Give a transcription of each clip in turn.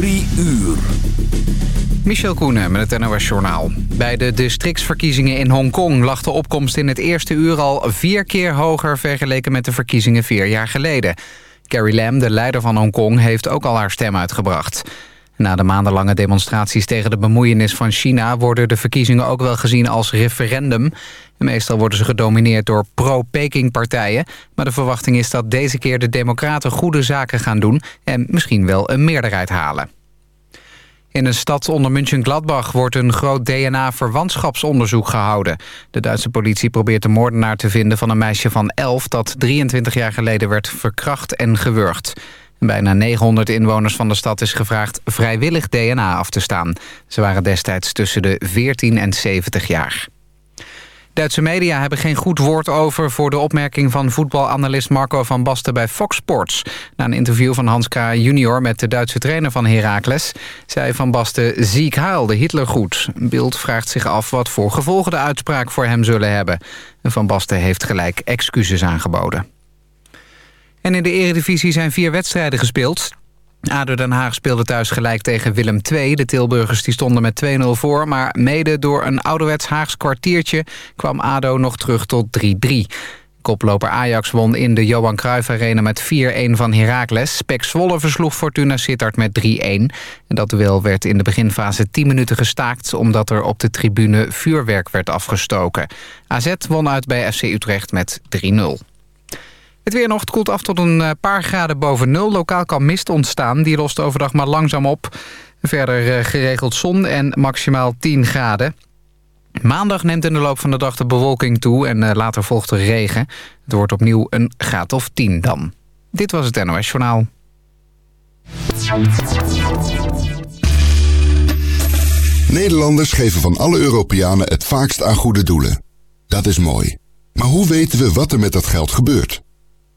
Drie uur. Michel Koenen met het NOS Journaal. Bij de districtsverkiezingen in Hongkong lag de opkomst in het eerste uur al vier keer hoger vergeleken met de verkiezingen vier jaar geleden. Carrie Lam, de leider van Hongkong, heeft ook al haar stem uitgebracht. Na de maandenlange demonstraties tegen de bemoeienis van China... worden de verkiezingen ook wel gezien als referendum. meestal worden ze gedomineerd door pro-Peking-partijen. Maar de verwachting is dat deze keer de democraten goede zaken gaan doen... en misschien wel een meerderheid halen. In een stad onder München-Gladbach wordt een groot DNA-verwantschapsonderzoek gehouden. De Duitse politie probeert de moordenaar te vinden van een meisje van 11... dat 23 jaar geleden werd verkracht en gewurgd. Bijna 900 inwoners van de stad is gevraagd vrijwillig DNA af te staan. Ze waren destijds tussen de 14 en 70 jaar. Duitse media hebben geen goed woord over voor de opmerking van voetbalanalist Marco van Basten bij Fox Sports. Na een interview van Hans K. junior met de Duitse trainer van Heracles zei Van Basten ziek haalde Hitler goed. Beeld vraagt zich af wat voor gevolgen de uitspraak voor hem zullen hebben. Van Basten heeft gelijk excuses aangeboden. En in de eredivisie zijn vier wedstrijden gespeeld. ADO Den Haag speelde thuis gelijk tegen Willem II. De Tilburgers die stonden met 2-0 voor... maar mede door een ouderwets Haags kwartiertje... kwam ADO nog terug tot 3-3. Koploper Ajax won in de Johan Cruijff Arena met 4-1 van Heracles. Pek Zwolle versloeg Fortuna Sittard met 3-1. En dat duel werd in de beginfase 10 minuten gestaakt... omdat er op de tribune vuurwerk werd afgestoken. AZ won uit bij FC Utrecht met 3-0. Het weer koelt af tot een eh, paar graden boven nul. Lokaal kan mist ontstaan. Die lost overdag maar langzaam op. Verder eh, geregeld zon en maximaal 10 graden. Maandag neemt in de loop van de dag de bewolking toe en eh, later volgt er regen. Het wordt opnieuw een graad of 10 dan. Dit was het NOS Journaal. Nederlanders geven van alle Europeanen het vaakst aan goede doelen. Dat is mooi. Maar hoe weten we wat er met dat geld gebeurt?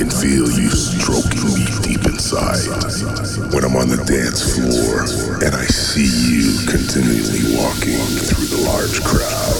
Can feel you stroking me deep inside. When I'm on the dance floor and I see you continually walking through the large crowd,